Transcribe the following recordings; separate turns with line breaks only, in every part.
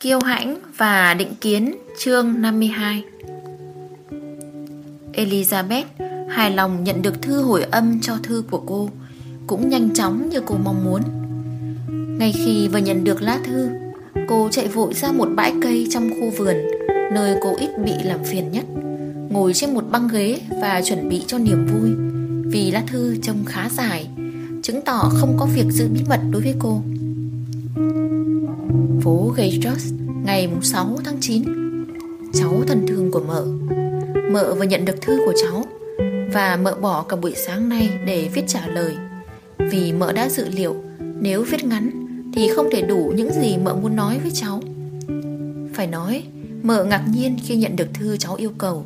Kiêu hãnh và định kiến, chương 52 Elizabeth hài lòng nhận được thư hồi âm cho thư của cô, Cũng nhanh chóng như cô mong muốn. Ngay khi vừa nhận được lá thư, Cô chạy vội ra một bãi cây trong khu vườn, Nơi cô ít bị làm phiền nhất. Ngồi trên một băng ghế và chuẩn bị cho niềm vui, Vì lá thư trông khá dài, Chứng tỏ không có việc giữ bí mật đối với cô. Phố Gaytrust Ngày 6 tháng 9 Cháu thân thương của mợ. Mợ vừa nhận được thư của cháu Và mợ bỏ cả buổi sáng nay để viết trả lời. Vì mợ đã dự liệu Nếu viết ngắn Thì không thể đủ những gì mợ muốn nói với cháu. Phải nói, Mợ ngạc nhiên khi nhận được thư cháu yêu cầu.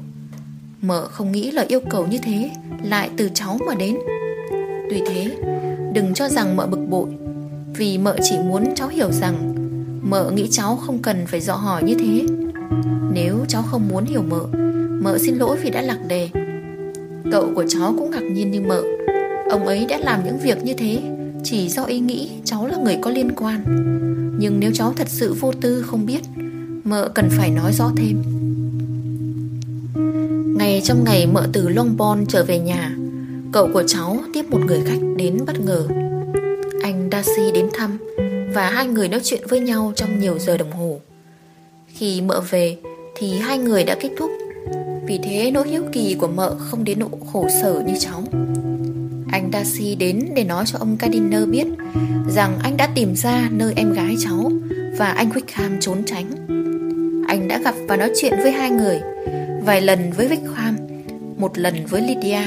Mợ không nghĩ lời yêu cầu như thế Lại từ cháu mà đến. Tuy thế, Đừng cho rằng mợ bực bội, Vì mợ chỉ muốn cháu hiểu rằng Mợ nghĩ cháu không cần phải dò hỏi như thế. Nếu cháu không muốn hiểu mợ Mợ xin lỗi vì đã lạc đề. Cậu của cháu cũng ngạc nhiên như mợ. Ông ấy đã làm những việc như thế, Chỉ do ý nghĩ cháu là người có liên quan. Nhưng nếu cháu thật sự vô tư không biết, Mợ cần phải nói rõ thêm. Ngày trong ngày mợ từ Longbourn trở về nhà, Cậu của cháu tiếp một người khách đến bất ngờ. Anh Darcy đến thăm. Và hai người nói chuyện với nhau trong nhiều giờ đồng hồ. Khi mợ về, Thì hai người đã kết thúc. Vì thế, nỗi hiếu kỳ của mợ không đến nỗi khổ sở như cháu. Anh Darcy đến để nói cho ông Gardiner biết Rằng anh đã tìm ra nơi em gái cháu Và anh Wickham trốn tránh. Anh đã gặp và nói chuyện với hai người, Vài lần với Wickham, Một lần với Lydia.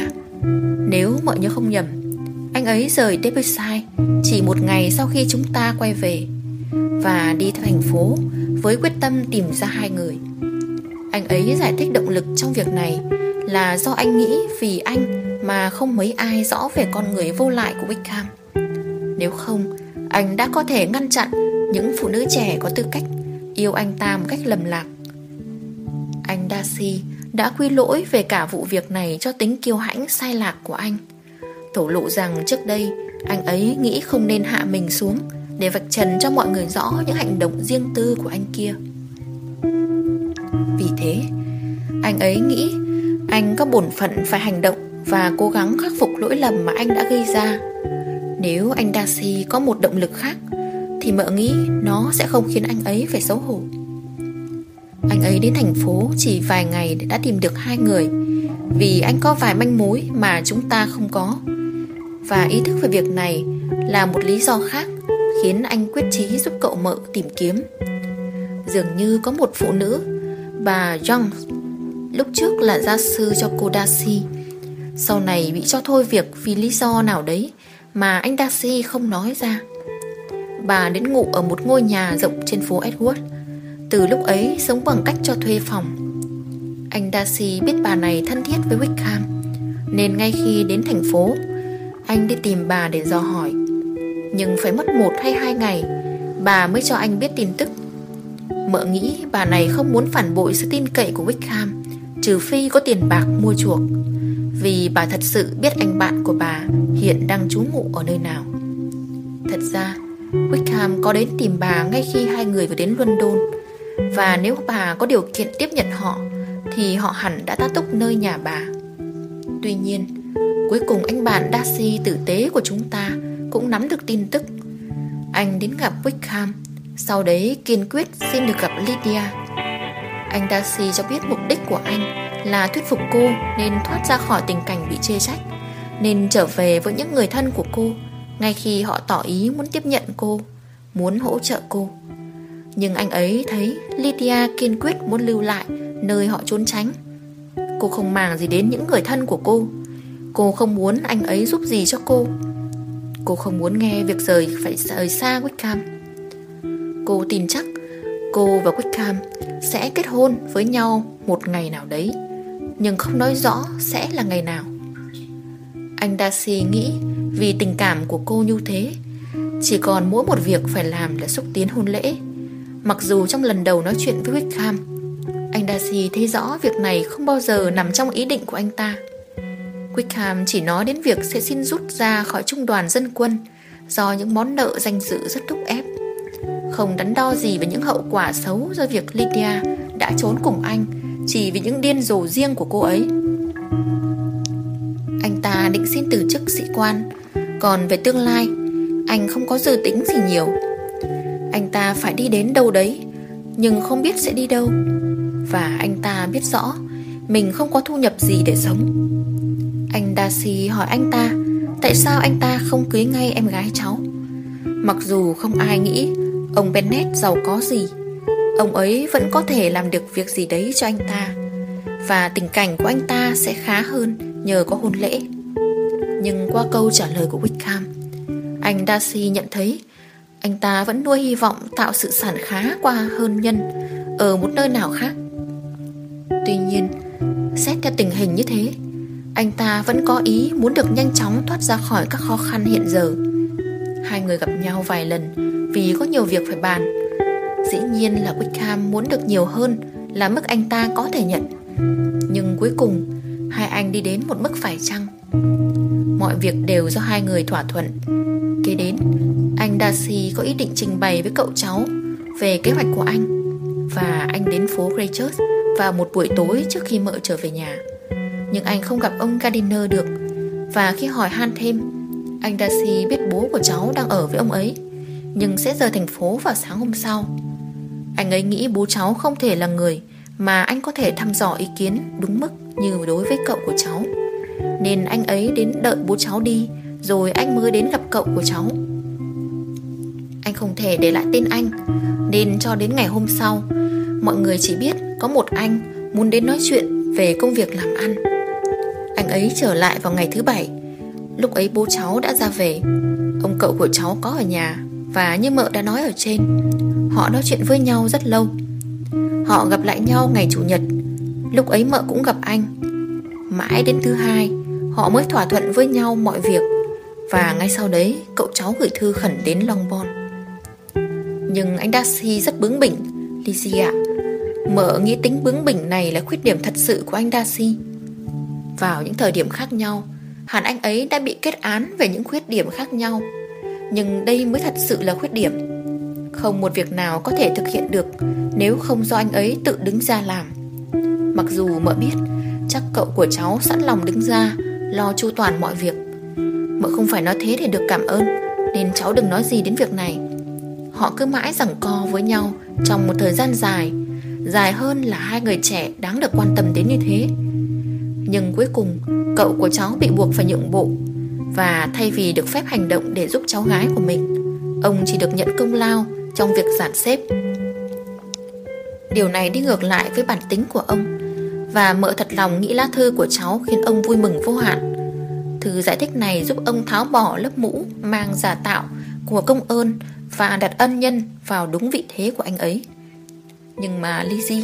Nếu mọi nhớ không nhầm anh ấy rời Debussy Chỉ một ngày sau khi chúng ta quay về Và đi theo thành phố Với quyết tâm tìm ra hai người. Anh ấy giải thích động lực trong việc này Là do anh nghĩ vì anh Mà không mấy ai rõ về con người vô lại của Wickham. Nếu không, Anh đã có thể ngăn chặn Những phụ nữ trẻ có tư cách Yêu anh ta một cách lầm lạc. Anh Darcy đã quy lỗi về cả vụ việc này cho tính kiêu hãnh sai lạc của anh. Thổ lộ rằng trước đây anh ấy nghĩ không nên hạ mình xuống để vạch trần cho mọi người rõ những hành động riêng tư của anh kia. Vì thế, anh ấy nghĩ anh có bổn phận phải hành động và cố gắng khắc phục lỗi lầm mà anh đã gây ra. Nếu anh Darcy có một động lực khác thì mợ nghĩ nó sẽ không khiến anh ấy phải xấu hổ. Anh ấy đến thành phố chỉ vài ngày đã tìm được hai người vì anh có vài manh mối mà chúng ta không có. Và ý thức về việc này là một lý do khác Khiến anh quyết chí giúp cậu mợ tìm kiếm. Dường như có một phụ nữ, Bà Young Lúc trước là gia sư cho cô Darcy Sau này bị cho thôi việc vì lý do nào đấy Mà anh Darcy không nói ra. Bà đến ngủ ở một ngôi nhà rộng trên phố Edward, từ lúc ấy sống bằng cách cho thuê phòng. Anh Darcy biết bà này thân thiết với Wickham, Nên ngay khi đến thành phố, Anh đi tìm bà để dò hỏi. Nhưng phải mất một hay hai ngày, Bà mới cho anh biết tin tức. Mợ nghĩ bà này không muốn phản bội sự tin cậy của Wickham, Trừ phi có tiền bạc mua chuộc, Vì bà thật sự biết anh bạn của bà Hiện đang trú ngụ ở nơi nào. Thật ra, Wickham có đến tìm bà ngay khi hai người vừa đến London, và nếu bà có điều kiện tiếp nhận họ thì họ hẳn đã tá túc nơi nhà bà. Tuy nhiên, Cuối cùng anh bạn Darcy tử tế của chúng ta Cũng nắm được tin tức. Anh đến gặp Wickham, Sau đấy kiên quyết xin được gặp Lydia. Anh Darcy cho biết mục đích của anh Là thuyết phục cô Nên thoát ra khỏi tình cảnh bị chê trách, Nên trở về với những người thân của cô Ngay khi họ tỏ ý muốn tiếp nhận cô, Muốn hỗ trợ cô nhưng anh ấy thấy Lydia kiên quyết muốn lưu lại Nơi họ trốn tránh. Cô không màng gì đến những người thân của cô. Cô không muốn anh ấy giúp gì cho cô. Cô không muốn nghe việc rời phải rời xa Wickham. Cô tin chắc cô và Wickham sẽ kết hôn với nhau một ngày nào đấy, Nhưng không nói rõ sẽ là ngày nào. Anh Darcy nghĩ vì tình cảm của cô như thế, Chỉ còn mỗi một việc phải làm là xúc tiến hôn lễ. Mặc dù trong lần đầu nói chuyện với Wickham Anh Darcy thấy rõ việc này không bao giờ nằm trong ý định của anh ta. Wickham chỉ nói đến việc sẽ xin rút ra khỏi trung đoàn dân quân Do những món nợ danh dự rất thúc ép. Không đắn đo gì về những hậu quả xấu do việc Lydia đã trốn cùng anh Chỉ vì những điên rồ riêng của cô ấy. Anh ta định xin từ chức sĩ quan, Còn về tương lai, Anh không có dự tính gì nhiều. Anh ta phải đi đến đâu đấy, Nhưng không biết sẽ đi đâu. Và anh ta biết rõ, Mình không có thu nhập gì để sống. Anh Darcy hỏi anh ta, Tại sao anh ta không cưới ngay em gái cháu? Mặc dù không ai nghĩ Ông Bennett giàu có gì, Ông ấy vẫn có thể làm được việc gì đấy cho anh ta. Và tình cảnh của anh ta sẽ khá hơn Nhờ có hôn lễ. Nhưng qua câu trả lời của Wickham, Anh Darcy nhận thấy anh ta vẫn nuôi hy vọng tạo sự sản khá qua hơn nhân, Ở một nơi nào khác. Tuy nhiên, Xét theo tình hình như thế, Anh ta vẫn có ý muốn được nhanh chóng thoát ra khỏi các khó khăn hiện giờ. Hai người gặp nhau vài lần Vì có nhiều việc phải bàn. Dĩ nhiên là Wickham muốn được nhiều hơn Là mức anh ta có thể nhận. Nhưng cuối cùng, Hai anh đi đến một mức phải chăng? Mọi việc đều do hai người thỏa thuận. Darcy có ý định trình bày với cậu cháu Về kế hoạch của anh. Và anh đến phố Greychurch Vào một buổi tối trước khi mợ trở về nhà. Nhưng anh không gặp ông Gardiner được. Và khi hỏi han thêm, anh Darcy biết bố của cháu đang ở với ông ấy, Nhưng sẽ rời thành phố vào sáng hôm sau. Anh ấy nghĩ bố cháu không thể là người Mà anh có thể thăm dò ý kiến đúng mức như đối với cậu của cháu. Nên anh ấy đến đợi bố cháu đi, Rồi anh mới đến gặp cậu của cháu. Anh không thể để lại tên anh. Nên cho đến ngày hôm sau, Mọi người chỉ biết có một anh Muốn đến nói chuyện về công việc làm ăn. Anh ấy trở lại vào ngày thứ bảy. Lúc ấy bố cháu đã ra về. Ông cậu của cháu có ở nhà Và như mợ đã nói ở trên, Họ nói chuyện với nhau rất lâu. Họ gặp lại nhau ngày Chủ nhật. Lúc ấy mợ cũng gặp anh. Mãi đến thứ hai, Họ mới thỏa thuận với nhau mọi việc. Và ngay sau đấy, Cậu cháu gửi thư khẩn đến long bon. Nhưng anh Darcy rất bướng bỉnh. Lizzie ạ Mợ nghĩ tính bướng bỉnh này là khuyết điểm thật sự của anh Darcy. Vào những thời điểm khác nhau, hẳn anh ấy đã bị kết án về những khuyết điểm khác nhau. Nhưng đây mới thật sự là khuyết điểm. Không một việc nào có thể thực hiện được Nếu không do anh ấy tự đứng ra làm. Mặc dù mợ biết, Chắc cậu của cháu sẵn lòng đứng ra, Lo chu toàn mọi việc. Mợ không phải nói thế để được cảm ơn, Nên cháu đừng nói gì đến việc này. Họ cứ mãi giằng co với nhau Trong một thời gian dài Dài hơn là hai người trẻ đáng được quan tâm đến như thế. Nhưng cuối cùng, Cậu của cháu bị buộc phải nhượng bộ Và thay vì được phép hành động để giúp cháu gái của mình, Ông chỉ được nhận công lao trong việc giản xếp. Điều này đi ngược lại với bản tính của ông Và mợ thật lòng nghĩ lá thư của cháu khiến ông vui mừng vô hạn. Thư giải thích này giúp ông tháo bỏ lớp mũ mang giả tạo của công ơn và đặt ân nhân vào đúng vị thế của anh ấy. Nhưng mà Lizzie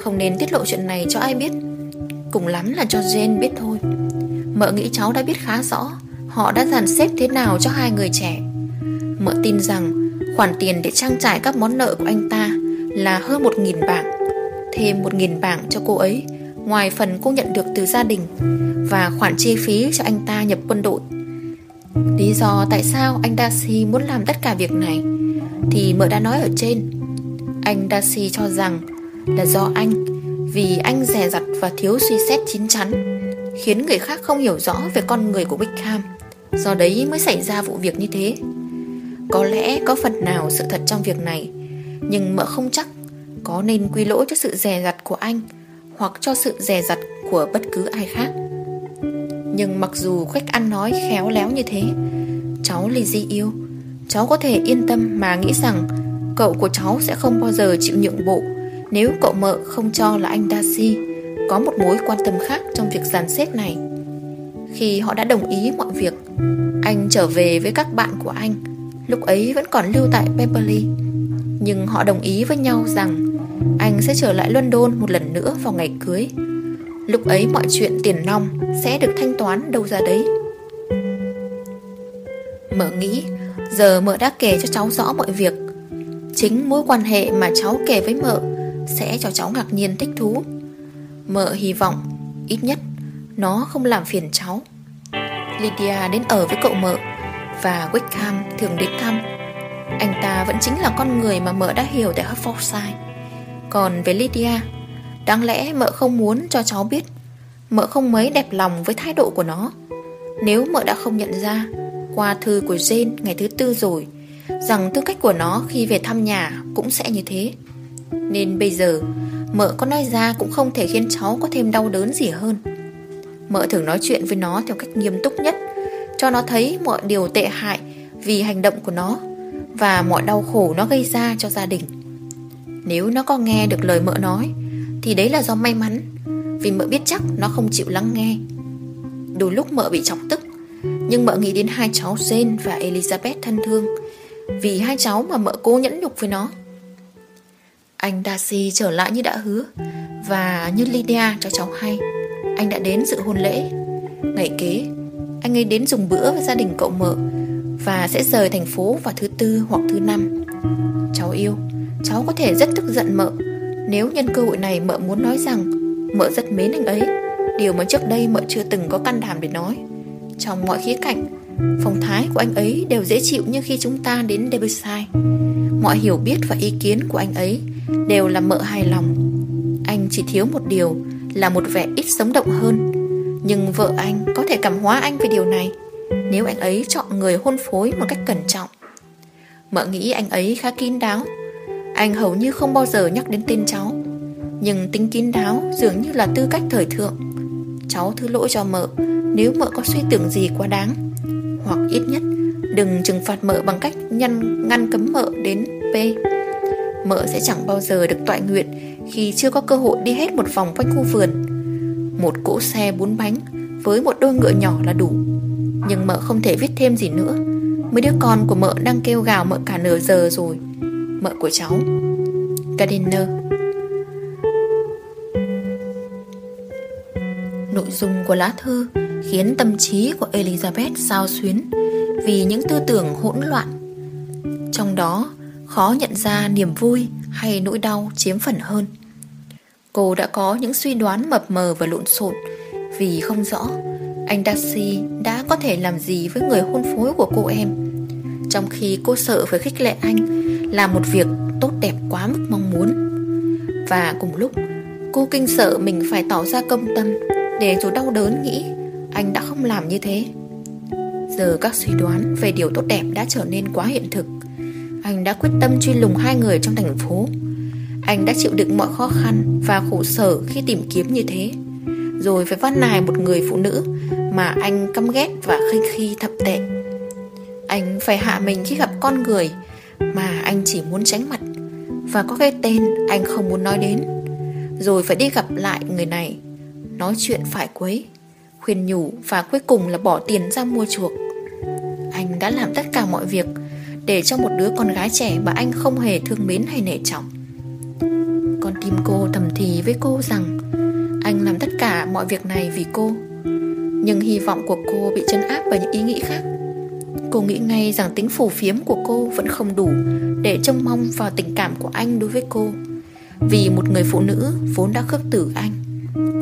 Không nên tiết lộ chuyện này cho ai biết. Cùng lắm là cho Jane biết thôi. Mợ nghĩ cháu đã biết khá rõ Họ đã dàn xếp thế nào cho hai người trẻ. Mợ tin rằng Khoản tiền để trang trải các món nợ của anh ta Là hơn một nghìn bảng, Thêm một nghìn bảng cho cô ấy, Ngoài phần cô nhận được từ gia đình Và khoản chi phí cho anh ta nhập quân đội. Lý do tại sao anh Darcy muốn làm tất cả việc này Thì mợ đã nói ở trên. Anh Darcy cho rằng Là do anh, vì anh rè rặt và thiếu suy xét chín chắn, Khiến người khác không hiểu rõ về con người của Wickham Do đấy mới xảy ra vụ việc như thế. Có lẽ có phần nào sự thật trong việc này, Nhưng mợ không chắc Có nên quy lỗi cho sự rè rặt của anh Hoặc cho sự rè rặt của bất cứ ai khác. Nhưng mặc dù cách ăn nói khéo léo như thế, Cháu Lizzie yêu. Cháu có thể yên tâm mà nghĩ rằng Cậu của cháu sẽ không bao giờ chịu nhượng bộ. Nếu cậu mợ không cho là anh Darcy Có một mối quan tâm khác trong việc dàn xếp này. Khi họ đã đồng ý mọi việc, Anh trở về với các bạn của anh. Lúc ấy vẫn còn lưu tại Beverly. Nhưng họ đồng ý với nhau rằng Anh sẽ trở lại London một lần nữa vào ngày cưới. Lúc ấy mọi chuyện tiền nong Sẽ được thanh toán đâu ra đấy Mợ nghĩ Giờ mợ đã kể cho cháu rõ mọi việc Chính mối quan hệ mà cháu kể với mợ sẽ cho cháu ngạc nhiên thích thú. Mợ hy vọng, ít nhất, nó không làm phiền cháu. Lydia đến ở với cậu mợ và Wickham thường đến thăm. Anh ta vẫn chính là con người mà mợ đã hiểu tại Hertfordshire Còn về Lydia Đáng lẽ mợ không muốn cho cháu biết. Mợ không mấy đẹp lòng với thái độ của nó. Nếu mợ đã không nhận ra, Qua thư của Jane ngày thứ tư rồi, Rằng tư cách của nó khi về thăm nhà Cũng sẽ như thế. Nên bây giờ, Mợ có nói ra cũng không thể khiến cháu có thêm đau đớn gì hơn. Mợ thường nói chuyện với nó theo cách nghiêm túc nhất, Cho nó thấy mọi điều tệ hại Vì hành động của nó Và mọi đau khổ nó gây ra cho gia đình. Nếu nó có nghe được lời mợ nói thì đấy là do may mắn. Vì mợ biết chắc nó không chịu lắng nghe. Đôi lúc mợ bị chọc tức, Nhưng mợ nghĩ đến hai cháu Jane và Elizabeth thân thương. Vì hai cháu mà mợ cố nhẫn nhục với nó. Anh Darcy trở lại như đã hứa Và như Lydia cho cháu hay. Anh đã đến dự hôn lễ. Ngày kế, Anh ấy đến dùng bữa với gia đình cậu mợ Và sẽ rời thành phố vào thứ tư hoặc thứ năm. Cháu yêu, Cháu có thể rất tức giận mợ. Nếu nhân cơ hội này mợ muốn nói rằng Mợ rất mến anh ấy, Điều mà trước đây mợ chưa từng có can đảm để nói. Trong mọi khía cạnh, Phong thái của anh ấy đều dễ chịu như khi chúng ta đến Debussy, Mọi hiểu biết và ý kiến của anh ấy Đều làm mợ hài lòng. Anh chỉ thiếu một điều Là một vẻ ít sống động hơn. Nhưng vợ anh có thể cảm hóa anh về điều này Nếu anh ấy chọn người hôn phối một cách cẩn trọng. Mợ nghĩ anh ấy khá kín đáo. Anh hầu như không bao giờ nhắc đến tên cháu. Nhưng tính kín đáo dường như là tư cách thời thượng. Cháu thứ lỗi cho mợ, Nếu mợ có suy tưởng gì quá đáng. Hoặc ít nhất, Đừng trừng phạt mợ bằng cách nhăn, ngăn cấm mợ đến P. Mợ sẽ chẳng bao giờ được tọa nguyện Khi chưa có cơ hội đi hết một vòng quanh khu vườn. Một cỗ xe bốn bánh Với một đôi ngựa nhỏ là đủ. Nhưng mợ không thể viết thêm gì nữa. Mấy đứa con của mợ đang kêu gào mợ cả nửa giờ rồi. Mợ của cháu Gardiner Nội dung của lá thư khiến tâm trí của Elizabeth sao xuyến vì những tư tưởng hỗn loạn. Trong đó, khó nhận ra niềm vui hay nỗi đau chiếm phần hơn. Cô đã có những suy đoán mập mờ và lộn xộn vì không rõ anh Darcy đã có thể làm gì với người hôn phối của cô em. Trong khi cô sợ phải khích lệ anh là một việc tốt đẹp quá mức mong muốn. Và cùng lúc, cô kinh sợ mình phải tỏ ra công tâm để dù đau đớn nghĩ anh đã không làm như thế. Giờ các suy đoán về điều tốt đẹp đã trở nên quá hiện thực. Anh đã quyết tâm truy lùng hai người trong thành phố. Anh đã chịu đựng mọi khó khăn và khổ sở khi tìm kiếm như thế. Rồi phải văn nài một người phụ nữ mà anh căm ghét và khinh khi thập tệ. Anh phải hạ mình khi gặp con người mà anh chỉ muốn tránh mặt và có cái tên anh không muốn nói đến. Rồi phải đi gặp lại người này nói chuyện phải quấy, khuyên nhủ và cuối cùng là bỏ tiền ra mua chuộc. Anh đã làm tất cả mọi việc để cho một đứa con gái trẻ mà anh không hề thương mến hay nể trọng. Con tim cô thầm thì với cô rằng anh làm tất cả mọi việc này vì cô. Nhưng hy vọng của cô bị chấn áp bởi những ý nghĩ khác. Cô nghĩ ngay rằng tính phù phiếm của cô vẫn không đủ để trông mong vào tình cảm của anh đối với cô. Vì một người phụ nữ vốn đã khước tử anh,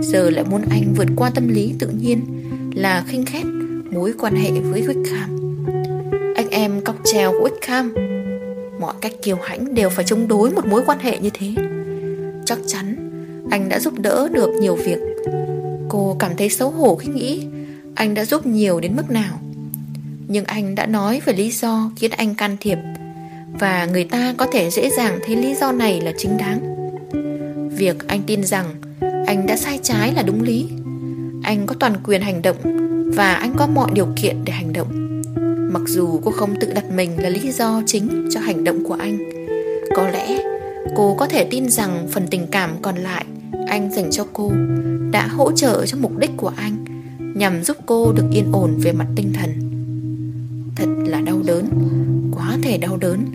Giờ lại muốn anh vượt qua tâm lý tự nhiên Là khinh khét mối quan hệ với Wickham. Anh em cọc trèo của Wickham, Mọi cách kiêu hãnh đều phải chống đối một mối quan hệ như thế. Chắc chắn anh đã giúp đỡ được nhiều việc. Cô cảm thấy xấu hổ khi nghĩ Anh đã giúp nhiều đến mức nào. Nhưng anh đã nói về lý do khiến anh can thiệp. Và người ta có thể dễ dàng thấy lý do này là chính đáng. Việc anh tin rằng anh đã sai trái là đúng lý. Anh có toàn quyền hành động Và anh có mọi điều kiện để hành động. Mặc dù cô không tự đặt mình là lý do chính cho hành động của anh, Có lẽ cô có thể tin rằng phần tình cảm còn lại anh dành cho cô đã hỗ trợ cho mục đích của anh, nhằm giúp cô được yên ổn về mặt tinh thần. Thật là đau đớn, quá thể đau đớn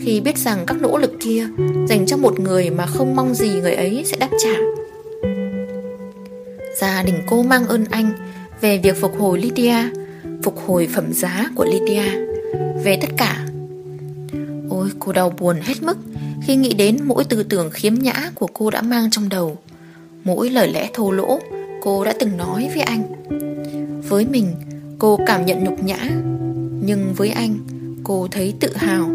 khi biết rằng các nỗ lực kia dành cho một người mà không mong gì người ấy sẽ đáp trả. Gia đình cô mang ơn anh về việc phục hồi Lydia, phục hồi phẩm giá của Lydia, về tất cả. Ôi cô đau buồn hết mức khi nghĩ đến mỗi tư tưởng khiếm nhã của cô đã mang trong đầu, mỗi lời lẽ thô lỗ cô đã từng nói với anh. Với mình, cô cảm nhận nhục nhã, nhưng với anh, cô thấy tự hào.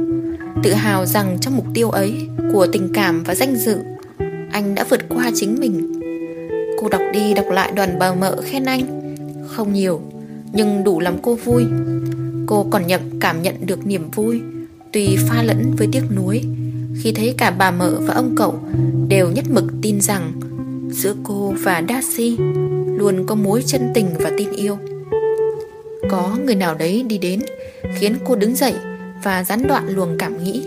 Tự hào rằng trong mục tiêu ấy Của tình cảm và danh dự Anh đã vượt qua chính mình. Cô đọc đi đọc lại đoàn bà mợ khen anh. Không nhiều Nhưng đủ làm cô vui. Cô còn nhận cảm nhận được niềm vui Tuy pha lẫn với tiếc nuối Khi thấy cả bà mợ và ông cậu Đều nhất mực tin rằng Giữa cô và Darcy Luôn có mối chân tình và tin yêu. Có người nào đấy đi đến, Khiến cô đứng dậy Và gián đoạn luồng cảm nghĩ.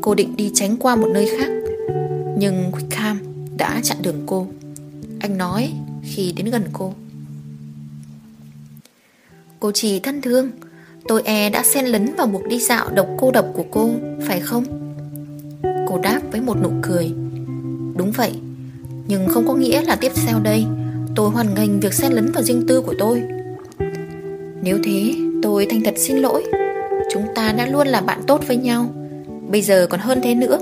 Cô định đi tránh qua một nơi khác, Nhưng Wickham đã chặn đường cô. Anh nói khi đến gần cô. Cô chỉ thân thương, Tôi e đã xen lấn vào cuộc đi dạo độc cô độc của cô, Phải không? Cô đáp với một nụ cười. Đúng vậy, Nhưng không có nghĩa là tiếp theo đây Tôi hoàn ngành việc xen lấn vào riêng tư của tôi. Nếu thế, tôi thành thật xin lỗi. Chúng ta đã luôn là bạn tốt với nhau. Bây giờ còn hơn thế nữa.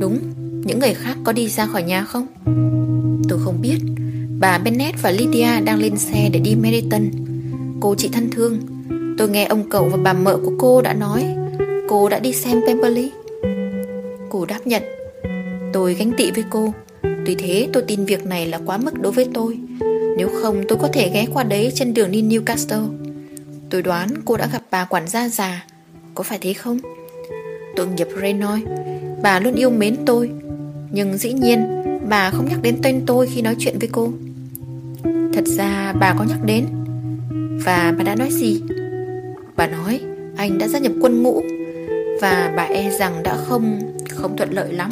Đúng, Những người khác có đi ra khỏi nhà không? Tôi không biết. Bà Bennett và Lydia đang lên xe để đi Meriton. Cô chị thân thương. Tôi nghe ông cậu và bà mợ của cô đã nói. Cô đã đi xem Pemberley. Cô đáp nhận. Tôi gánh tị với cô. Tuy thế tôi tin việc này là quá mức đối với tôi. Nếu không, tôi có thể ghé qua đấy trên đường đi Newcastle. Tôi đoán cô đã gặp bà quản gia già. Có phải thế không? Tội nghiệp Renoy Bà luôn yêu mến tôi. Nhưng dĩ nhiên, Bà không nhắc đến tên tôi khi nói chuyện với cô. Thật ra bà có nhắc đến. Và bà đã nói gì? Bà nói, anh đã gia nhập quân ngũ. Và bà e rằng đã không Không thuận lợi lắm.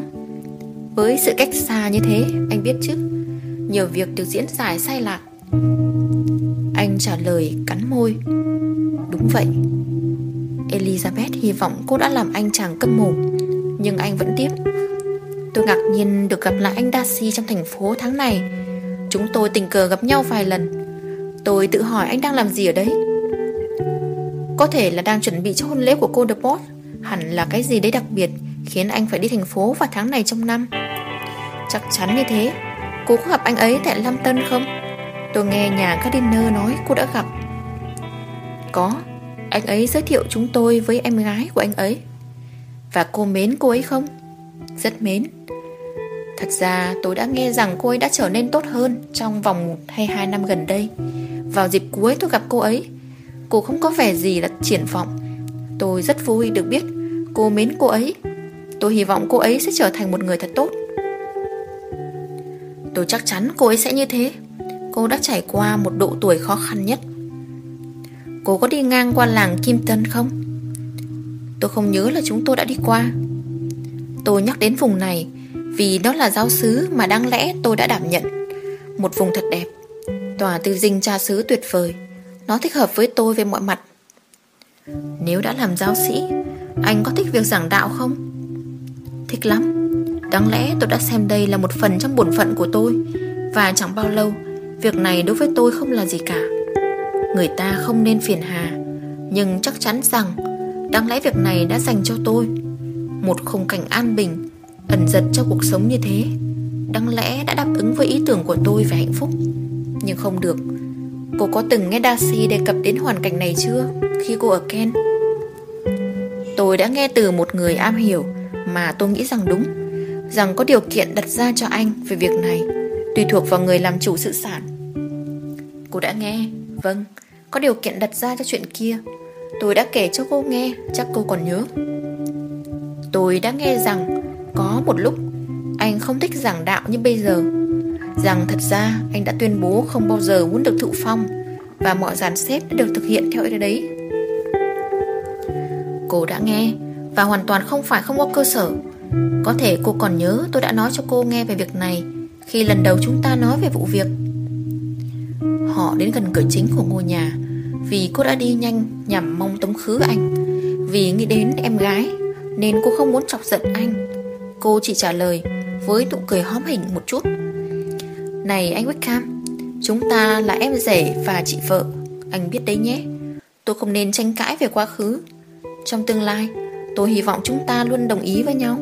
Với sự cách xa như thế, Anh biết chứ? Nhiều việc được diễn giải sai lạc. Anh trả lời cắn môi. Đúng vậy. Elizabeth hy vọng cô đã làm anh chàng câm mồm, Nhưng anh vẫn tiếp. Tôi ngạc nhiên được gặp lại anh Darcy trong thành phố tháng này. Chúng tôi tình cờ gặp nhau vài lần. Tôi tự hỏi anh đang làm gì ở đấy. Có thể là đang chuẩn bị cho hôn lễ của cô Deport Hẳn là cái gì đấy đặc biệt Khiến anh phải đi thành phố vào tháng này trong năm. Chắc chắn như thế. Cô có gặp anh ấy tại Lam Tân không? Tôi nghe nhà Gardiner nói cô đã gặp. Có, Anh ấy giới thiệu chúng tôi với em gái của anh ấy. Và cô mến cô ấy không? Rất mến. Thật ra tôi đã nghe rằng cô ấy đã trở nên tốt hơn Trong vòng 1 hay 2 năm gần đây. Vào dịp cuối tôi gặp cô ấy, Cô không có vẻ gì là triển vọng. Tôi rất vui được biết Cô mến cô ấy. Tôi hy vọng cô ấy sẽ trở thành một người thật tốt. Tôi chắc chắn cô ấy sẽ như thế. Cô đã trải qua một độ tuổi khó khăn nhất. Cô có đi ngang qua làng Kim Tân không? Tôi không nhớ là chúng tôi đã đi qua. Tôi nhắc đến vùng này Vì đó là giáo xứ mà đáng lẽ tôi đã đảm nhận. Một vùng thật đẹp. Tòa tư dinh cha xứ tuyệt vời. Nó thích hợp với tôi về mọi mặt. Nếu đã làm giáo sĩ, Anh có thích việc giảng đạo không? Thích lắm. Đáng lẽ tôi đã xem đây là một phần trong bổn phận của tôi. Và chẳng bao lâu, Việc này đối với tôi không là gì cả. Người ta không nên phiền hà, Nhưng chắc chắn rằng Đáng lẽ việc này đã dành cho tôi. Một khung cảnh an bình, Ẩn giật cho cuộc sống như thế, Đáng lẽ đã đáp ứng với ý tưởng của tôi về hạnh phúc. Nhưng không được. Cô có từng nghe Darcy đề cập đến hoàn cảnh này chưa? Khi cô ở Ken Tôi đã nghe từ một người am hiểu Mà tôi nghĩ rằng đúng. Rằng có điều kiện đặt ra cho anh về việc này, Tùy thuộc vào người làm chủ sự sản Cô đã nghe Vâng Có điều kiện đặt ra cho chuyện kia Tôi đã kể cho cô nghe, Chắc cô còn nhớ Tôi đã nghe rằng Có một lúc Anh không thích giảng đạo như bây giờ, rằng thật ra anh đã tuyên bố không bao giờ muốn được thụ phong và mọi dàn xếp đã được thực hiện theo ý đấy. Cô đã nghe và hoàn toàn không phải không có cơ sở. Có thể cô còn nhớ tôi đã nói cho cô nghe về việc này khi lần đầu chúng ta nói về vụ việc. Họ đến gần cửa chính của ngôi nhà vì cô đã đi nhanh nhằm mong tống khứ anh. Vì nghĩ đến em gái nên cô không muốn chọc giận anh. Cô chỉ trả lời với nụ cười hóm hình một chút này anh Wickham, Chúng ta là em rể và chị vợ Anh biết đấy nhé Tôi không nên tranh cãi về quá khứ Trong tương lai, Tôi hy vọng chúng ta luôn đồng ý với nhau